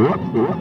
What? What?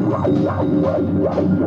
Wow, wow, wow, wow.